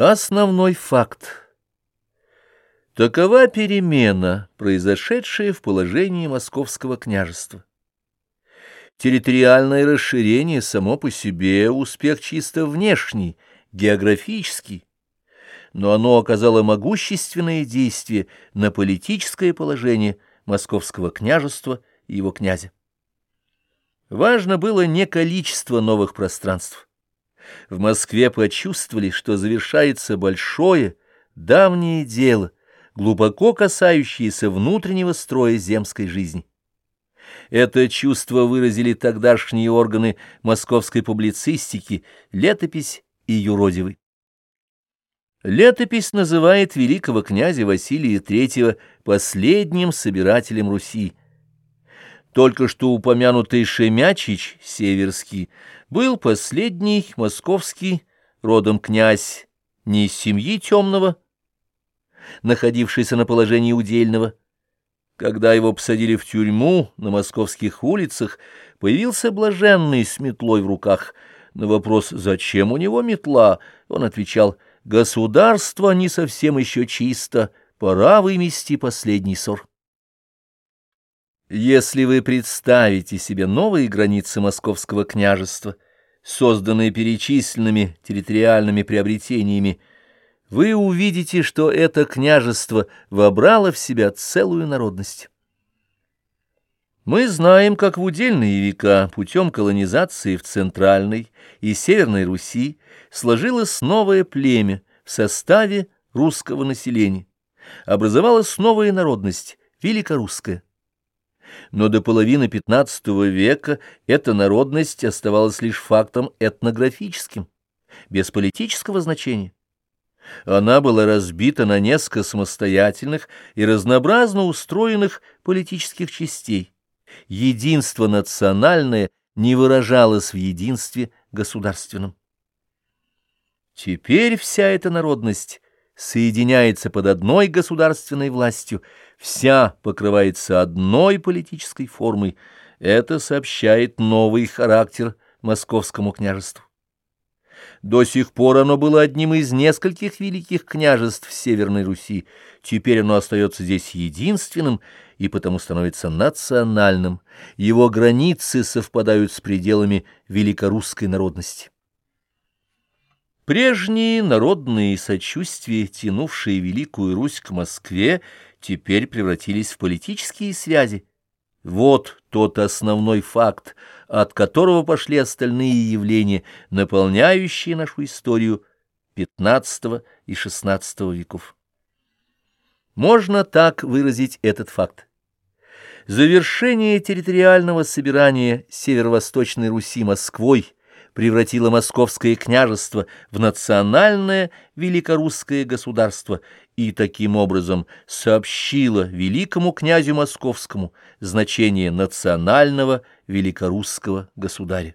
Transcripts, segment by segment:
Основной факт. Такова перемена, произошедшая в положении московского княжества. Территориальное расширение само по себе успех чисто внешний, географический, но оно оказало могущественное действие на политическое положение московского княжества и его князя. Важно было не количество новых пространств, в Москве почувствовали, что завершается большое, давнее дело, глубоко касающееся внутреннего строя земской жизни. Это чувство выразили тогдашние органы московской публицистики, летопись и юродивый. Летопись называет великого князя Василия III последним собирателем Руси. Только что упомянутый Шемячич, Северский, был последний московский родом князь не из семьи темного, находившийся на положении удельного. Когда его посадили в тюрьму на московских улицах, появился блаженный с метлой в руках. На вопрос «Зачем у него метла?» он отвечал «Государство не совсем еще чисто, пора вымести последний ссор». Если вы представите себе новые границы московского княжества, созданные перечисленными территориальными приобретениями, вы увидите, что это княжество вобрало в себя целую народность. Мы знаем, как в удельные века путем колонизации в Центральной и Северной Руси сложилось новое племя в составе русского населения, образовалась новая народность, великорусская но до половины XV века эта народность оставалась лишь фактом этнографическим, без политического значения. Она была разбита на несколько самостоятельных и разнообразно устроенных политических частей. Единство национальное не выражалось в единстве государственном. Теперь вся эта народность соединяется под одной государственной властью, вся покрывается одной политической формой. Это сообщает новый характер московскому княжеству. До сих пор оно было одним из нескольких великих княжеств Северной Руси, теперь оно остается здесь единственным и потому становится национальным, его границы совпадают с пределами великорусской народности. Прежние народные сочувствия, тянувшие Великую Русь к Москве, теперь превратились в политические связи. Вот тот основной факт, от которого пошли остальные явления, наполняющие нашу историю XV и XVI веков. Можно так выразить этот факт. Завершение территориального собирания Северо-Восточной Руси Москвой – превратила московское княжество в национальное великорусское государство и таким образом сообщила великому князю московскому значение национального великорусского государя.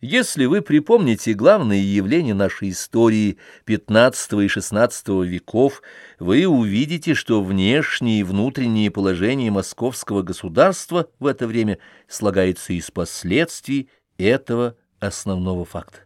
Если вы припомните главные явления нашей истории XV и XVI веков, вы увидите, что внешние и внутренние положения московского государства в это время слагается из последствий этого основного факта.